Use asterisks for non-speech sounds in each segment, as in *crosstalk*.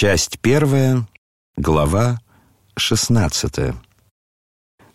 Часть первая, глава шестнадцатая.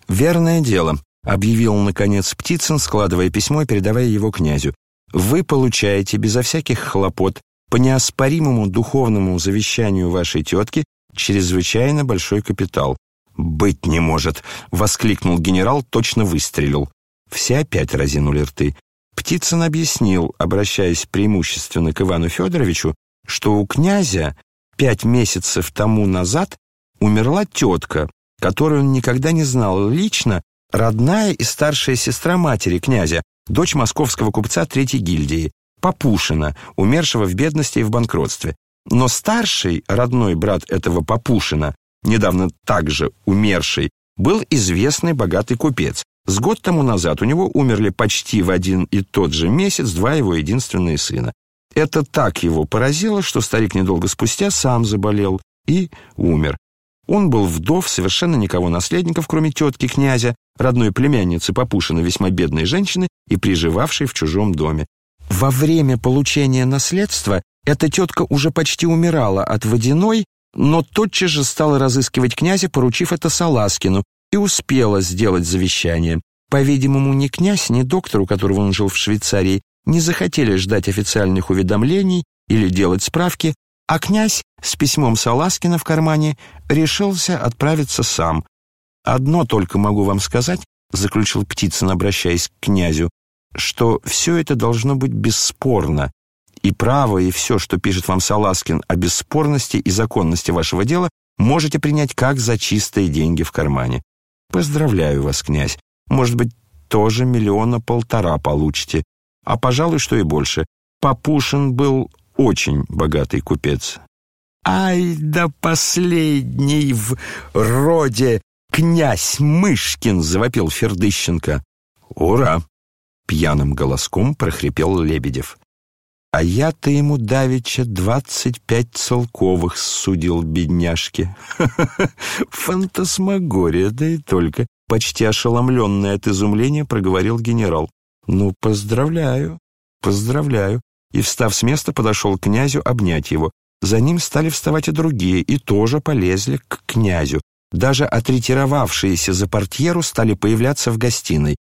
«Верное дело», — объявил, наконец, Птицын, складывая письмо и передавая его князю. «Вы получаете безо всяких хлопот по неоспоримому духовному завещанию вашей тетки чрезвычайно большой капитал». «Быть не может!» — воскликнул генерал, точно выстрелил. Все опять разинули рты. Птицын объяснил, обращаясь преимущественно к Ивану Федоровичу, что у князя пять месяцев тому назад умерла тетка, которую он никогда не знал лично, родная и старшая сестра матери князя, дочь московского купца Третьей гильдии, Папушина, умершего в бедности и в банкротстве. Но старший, родной брат этого Папушина, недавно также умерший, был известный богатый купец. С год тому назад у него умерли почти в один и тот же месяц два его единственные сына. Это так его поразило, что старик недолго спустя сам заболел и умер. Он был вдов, совершенно никого наследников, кроме тетки князя, родной племянницы Папушина, весьма бедной женщины и приживавшей в чужом доме. Во время получения наследства эта тетка уже почти умирала от водяной, но тотчас же стала разыскивать князя, поручив это Саласкину, и успела сделать завещание. По-видимому, ни князь, ни доктор, у которого он жил в Швейцарии, не захотели ждать официальных уведомлений или делать справки, а князь с письмом Саласкина в кармане решился отправиться сам. «Одно только могу вам сказать», — заключил Птицын, обращаясь к князю, «что все это должно быть бесспорно, и право, и все, что пишет вам Саласкин о бесспорности и законности вашего дела, можете принять как за чистые деньги в кармане. Поздравляю вас, князь. Может быть, тоже миллиона полтора получите а, пожалуй, что и больше. Папушин был очень богатый купец. «Ай да последний в роде князь Мышкин!» — завопил Фердыщенко. «Ура!» — пьяным голоском прохрипел Лебедев. «А я-то ему давеча двадцать пять целковых судил бедняжке. *laughs* Фантасмагория, да и только!» Почти ошеломленный от изумления проговорил генерал. «Ну, поздравляю, поздравляю». И, встав с места, подошел к князю обнять его. За ним стали вставать и другие, и тоже полезли к князю. Даже отретировавшиеся за портьеру стали появляться в гостиной.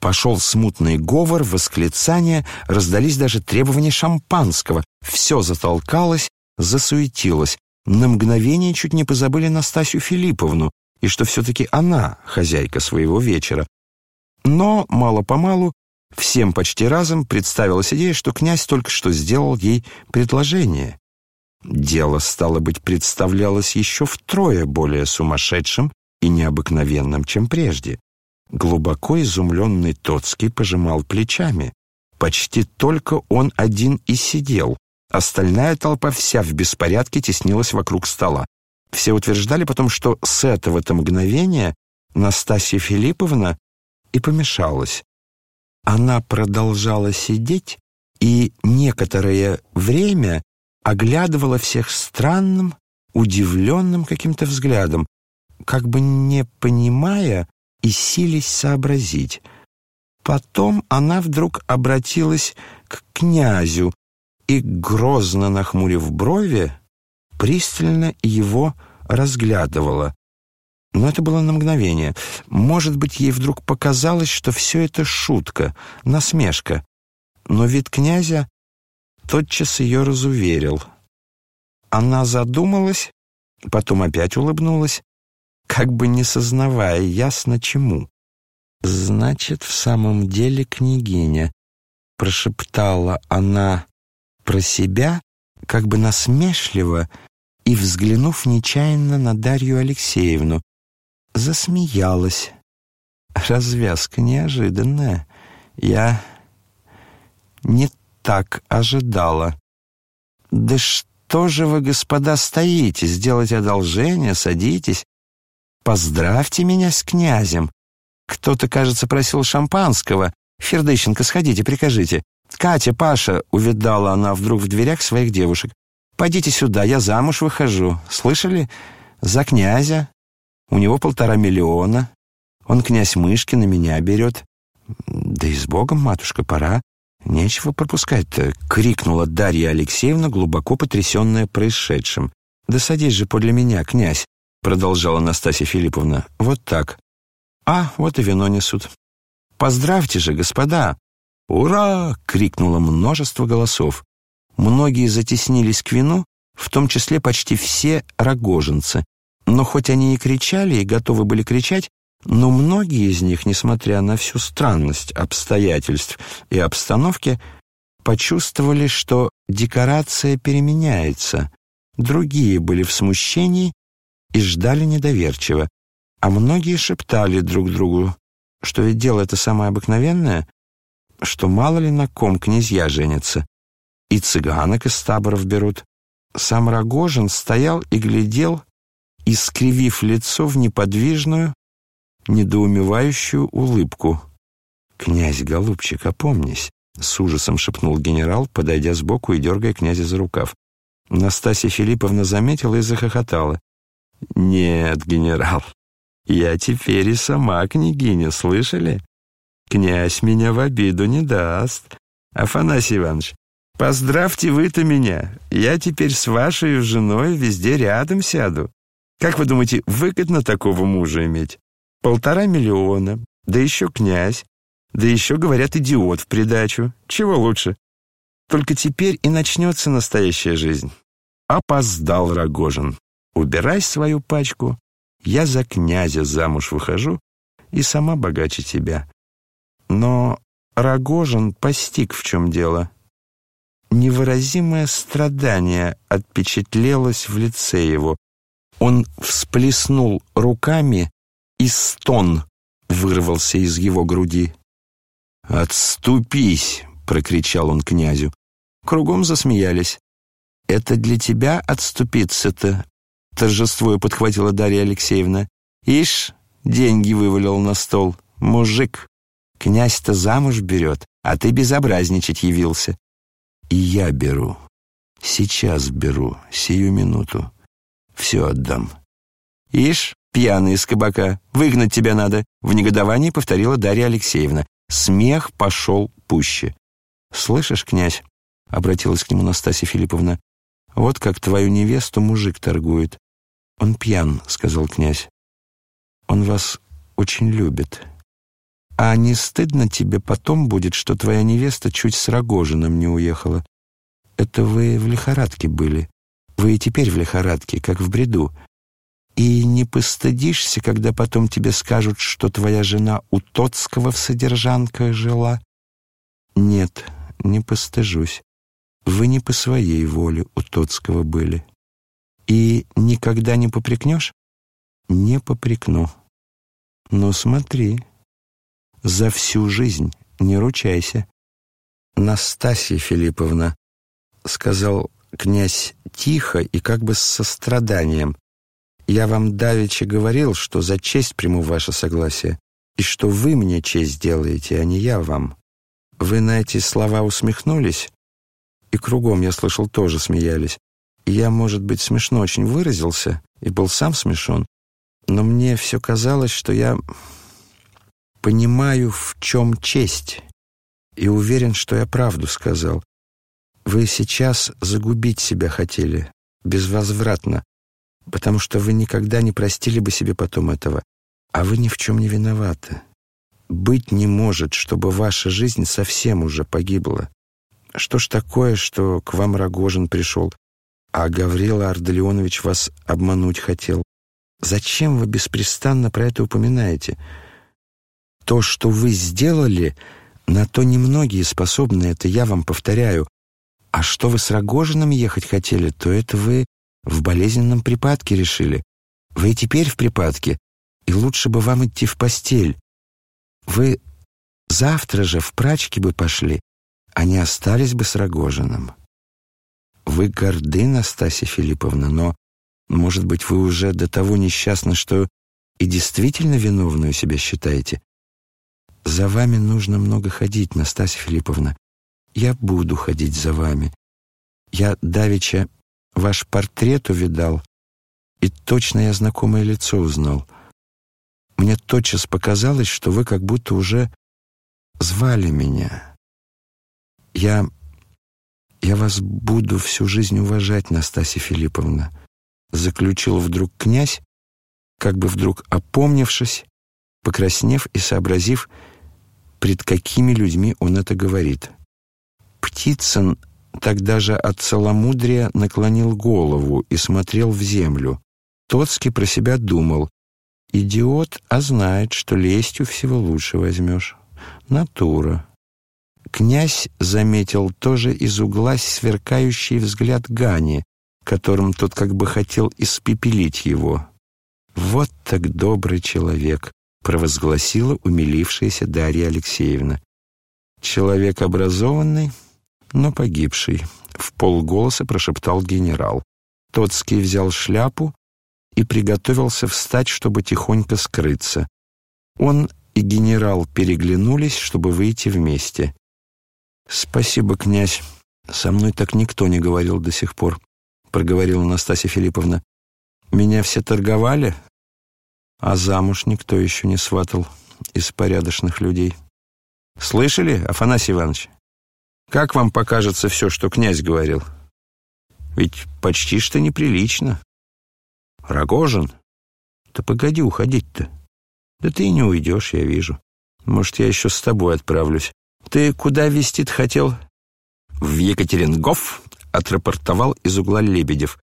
Пошел смутный говор, восклицания, раздались даже требования шампанского. Все затолкалось, засуетилось. На мгновение чуть не позабыли Настасью Филипповну, и что все-таки она хозяйка своего вечера. Но мало-помалу Всем почти разом представилась идея, что князь только что сделал ей предложение. Дело, стало быть, представлялось еще втрое более сумасшедшим и необыкновенным, чем прежде. Глубоко изумленный Тоцкий пожимал плечами. Почти только он один и сидел. Остальная толпа вся в беспорядке теснилась вокруг стола. Все утверждали потом, что с этого-то мгновения Настасья Филипповна и помешалась. Она продолжала сидеть и некоторое время оглядывала всех странным, удивленным каким-то взглядом, как бы не понимая и сились сообразить. Потом она вдруг обратилась к князю и, грозно нахмурив брови, пристально его разглядывала. Но это было на мгновение. Может быть, ей вдруг показалось, что все это шутка, насмешка. Но вид князя тотчас ее разуверил. Она задумалась, потом опять улыбнулась, как бы не сознавая ясно чему. «Значит, в самом деле княгиня», — прошептала она про себя, как бы насмешливо, и, взглянув нечаянно на Дарью Алексеевну, засмеялась. Развязка неожиданная. Я не так ожидала. «Да что же вы, господа, стоите? Сделайте одолжение, садитесь. Поздравьте меня с князем. Кто-то, кажется, просил шампанского. Фердыщенко, сходите, прикажите. Катя, Паша, увидала она вдруг в дверях своих девушек. Пойдите сюда, я замуж выхожу. Слышали? За князя. У него полтора миллиона. Он князь Мышки на меня берет. Да и с Богом, матушка, пора. Нечего пропускать-то, крикнула Дарья Алексеевна, глубоко потрясенная происшедшим. Да садись же подле меня, князь, продолжала Настасья Филипповна. Вот так. А, вот и вино несут. Поздравьте же, господа. Ура! крикнуло множество голосов. Многие затеснились к вину, в том числе почти все рогожинцы. Но хоть они и кричали, и готовы были кричать, но многие из них, несмотря на всю странность обстоятельств и обстановки, почувствовали, что декорация переменяется. Другие были в смущении и ждали недоверчиво, а многие шептали друг другу, что ведь дело это самое обыкновенное, что мало ли на ком князья женятся, и цыганок из таборов берут. Сам Рогожин стоял и глядел, искривив лицо в неподвижную, недоумевающую улыбку. «Князь, голубчик, опомнись!» — с ужасом шепнул генерал, подойдя сбоку и дергая князя за рукав. Настасья Филипповна заметила и захохотала. «Нет, генерал, я теперь и сама княгиня, слышали? Князь меня в обиду не даст. Афанасий Иванович, поздравьте вы-то меня. Я теперь с вашей женой везде рядом сяду. Как вы думаете, выгодно такого мужа иметь? Полтора миллиона, да еще князь, да еще, говорят, идиот в придачу. Чего лучше? Только теперь и начнется настоящая жизнь. Опоздал Рогожин. Убирай свою пачку. Я за князя замуж выхожу и сама богаче тебя. Но Рогожин постиг, в чем дело. Невыразимое страдание отпечатлелось в лице его. Он всплеснул руками, и стон вырвался из его груди. «Отступись!» — прокричал он князю. Кругом засмеялись. «Это для тебя отступиться-то?» — торжествуя подхватила Дарья Алексеевна. «Ишь, деньги вывалил на стол. Мужик, князь-то замуж берет, а ты безобразничать явился». «И я беру. Сейчас беру, сию минуту. Все отдам». «Ишь, пьяный из кабака, выгнать тебя надо», — в негодовании повторила Дарья Алексеевна. Смех пошел пуще. «Слышишь, князь?» — обратилась к нему Настасья Филипповна. «Вот как твою невесту мужик торгует. Он пьян», — сказал князь. «Он вас очень любит. А не стыдно тебе потом будет, что твоя невеста чуть с Рогожиным не уехала? Это вы в лихорадке были. Вы и теперь в лихорадке, как в бреду. И не постыдишься, когда потом тебе скажут, что твоя жена у Тоцкого в содержанках жила? Нет, не постыжусь. Вы не по своей воле у Тоцкого были. И никогда не попрекнешь? Не попрекну. Но смотри, за всю жизнь не ручайся. Настасья Филипповна, сказал князь тихо и как бы с состраданием, я вам давеча говорил, что за честь приму ваше согласие, и что вы мне честь делаете, а не я вам. Вы на эти слова усмехнулись, и кругом, я слышал, тоже смеялись. Я, может быть, смешно очень выразился и был сам смешон, но мне все казалось, что я понимаю, в чем честь, и уверен, что я правду сказал. Вы сейчас загубить себя хотели, безвозвратно, потому что вы никогда не простили бы себе потом этого, а вы ни в чем не виноваты. Быть не может, чтобы ваша жизнь совсем уже погибла. Что ж такое, что к вам Рогожин пришел, а Гаврила Арделеонович вас обмануть хотел? Зачем вы беспрестанно про это упоминаете? То, что вы сделали, на то немногие способны, это я вам повторяю. А что вы с Рогожиным ехать хотели, то это вы в болезненном припадке решили. Вы и теперь в припадке, и лучше бы вам идти в постель. Вы завтра же в прачки бы пошли, а не остались бы с Рогожиным. Вы горды, Настасья Филипповна, но, может быть, вы уже до того несчастны, что и действительно виновную себя считаете? За вами нужно много ходить, Настасья Филипповна. Я буду ходить за вами. Я давеча Ваш портрет увидал, и точно я знакомое лицо узнал. Мне тотчас показалось, что вы как будто уже звали меня. Я... я вас буду всю жизнь уважать, Настасья Филипповна. заключил вдруг князь, как бы вдруг опомнившись, покраснев и сообразив, пред какими людьми он это говорит. Птицын тогда же от целомудрия наклонил голову и смотрел в землю. Тоцкий про себя думал, «Идиот, а знает, что лестью всего лучше возьмешь. Натура». Князь заметил тоже из угла сверкающий взгляд Гани, которым тот как бы хотел испепелить его. «Вот так добрый человек», — провозгласила умилившаяся Дарья Алексеевна. «Человек образованный, но погибший», — в полголоса прошептал генерал. Тоцкий взял шляпу и приготовился встать, чтобы тихонько скрыться. Он и генерал переглянулись, чтобы выйти вместе. «Спасибо, князь. Со мной так никто не говорил до сих пор», — проговорила Настасья Филипповна. «Меня все торговали, а замуж никто еще не сватал из порядочных людей. Слышали, Афанасий Иванович? Как вам покажется все, что князь говорил? Ведь почти что неприлично. Рогожин? Да погоди уходить-то. Да ты и не уйдешь, я вижу. Может, я еще с тобой отправлюсь. «Ты куда вести хотел?» «В Екатерингоф», — отрапортовал из угла Лебедев.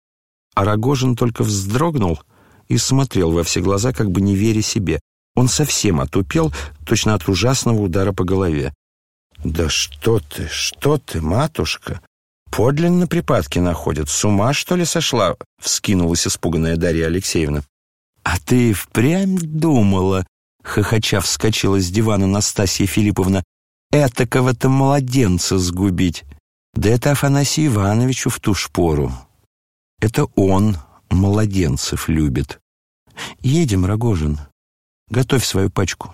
А Рогожин только вздрогнул и смотрел во все глаза, как бы не веря себе. Он совсем отупел, точно от ужасного удара по голове. «Да что ты, что ты, матушка! Подлинно припадки находят. С ума, что ли, сошла?» — вскинулась испуганная Дарья Алексеевна. «А ты впрямь думала?» — хохоча вскочила с дивана Настасья Филипповна этакого-то младенца сгубить. Да это Афанасию Ивановичу в ту шпору. Это он младенцев любит. Едем, Рогожин. Готовь свою пачку.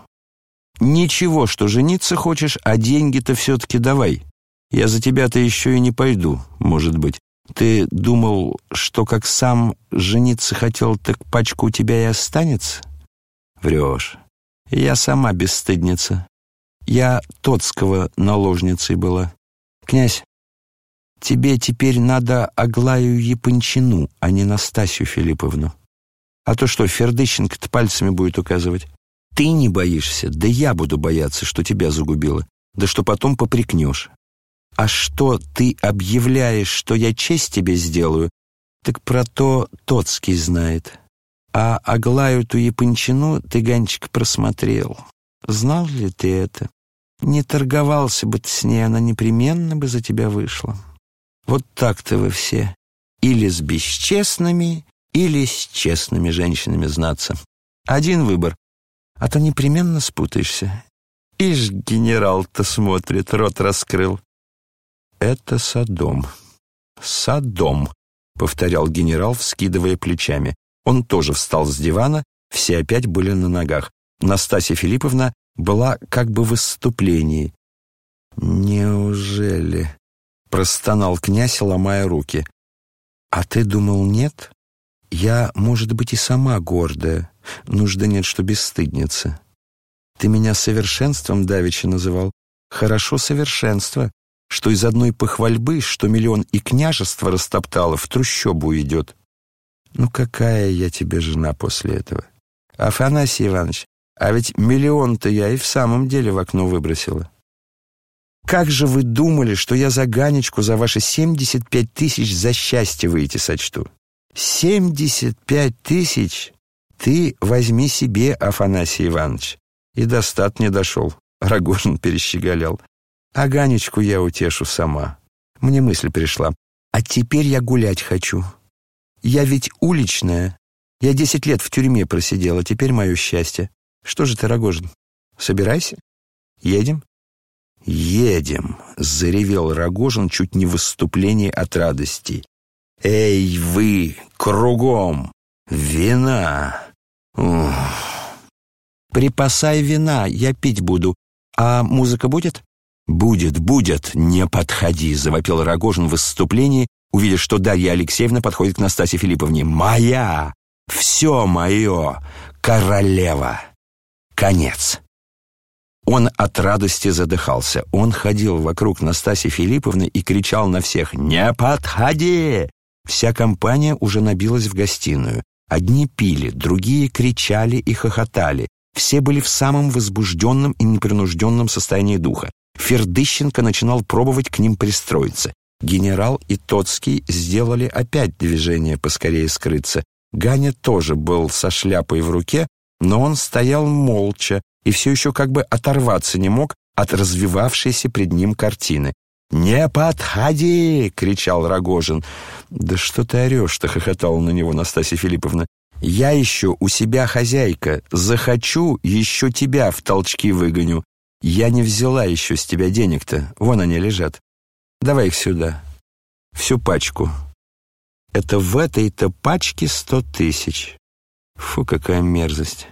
Ничего, что жениться хочешь, а деньги-то все-таки давай. Я за тебя-то еще и не пойду, может быть. Ты думал, что как сам жениться хотел, так пачка у тебя и останется? Врешь. Я сама бесстыдница. Я Тоцкого наложницей была. Князь, тебе теперь надо Аглаю Япончину, а не Настасью Филипповну. А то что, Фердыщенко-то пальцами будет указывать. Ты не боишься, да я буду бояться, что тебя загубила, да что потом попрекнешь. А что ты объявляешь, что я честь тебе сделаю, так про то Тоцкий знает. А Аглаю ту Япончину ты, Ганчик, просмотрел. Знал ли ты это? Не торговался бы ты с ней, она непременно бы за тебя вышла. Вот так-то вы все. Или с бесчестными, или с честными женщинами знаться. Один выбор, а то непременно спутаешься. Ишь, генерал-то смотрит, рот раскрыл. Это Содом. Содом, повторял генерал, вскидывая плечами. Он тоже встал с дивана, все опять были на ногах. Настасья Филипповна была как бы в выступлении. «Неужели?» — простонал князь, ломая руки. «А ты думал, нет? Я, может быть, и сама гордая. Нужды нет, что бесстыдница. Ты меня совершенством давеча называл. Хорошо совершенство, что из одной похвальбы, что миллион и княжество растоптало, в трущобу идет. Ну какая я тебе жена после этого? Афанасий Иванович, а ведь миллион-то я и в самом деле в окно выбросила. Как же вы думали, что я за Ганечку за ваши 75 тысяч за счастье выйти сочту? 75 тысяч? Ты возьми себе, Афанасий Иванович. И до стат не дошел. *laughs* Рогожин перещеголял. А Ганечку я утешу сама. Мне мысль пришла. А теперь я гулять хочу. Я ведь уличная. Я десять лет в тюрьме просидела, теперь мое счастье. Что же ты, Рогожин, собирайся? Едем? Едем, заревел Рогожин чуть не в выступлении от радости. Эй, вы, кругом! Вина! Ух. Припасай вина, я пить буду. А музыка будет? Будет, будет, не подходи, завопил Рогожин в выступлении, увидев, что Дарья Алексеевна подходит к Настасье Филипповне. Моя! Все мое! Королева! Конец. Он от радости задыхался. Он ходил вокруг Настасьи Филипповны и кричал на всех «Не подходи! Вся компания уже набилась в гостиную. Одни пили, другие кричали и хохотали. Все были в самом возбужденном и непринужденном состоянии духа. Фердыщенко начинал пробовать к ним пристроиться. Генерал и Тоцкий сделали опять движение поскорее скрыться. Ганя тоже был со шляпой в руке, но он стоял молча и все еще как бы оторваться не мог от развивавшейся пред ним картины. «Не подходи!» — кричал Рогожин. «Да что ты орешь-то?» — хохотала на него Настасья Филипповна. «Я еще у себя хозяйка. Захочу, еще тебя в толчки выгоню. Я не взяла еще с тебя денег-то. Вон они лежат. Давай их сюда. Всю пачку. Это в этой-то пачке сто тысяч. Фу, какая мерзость.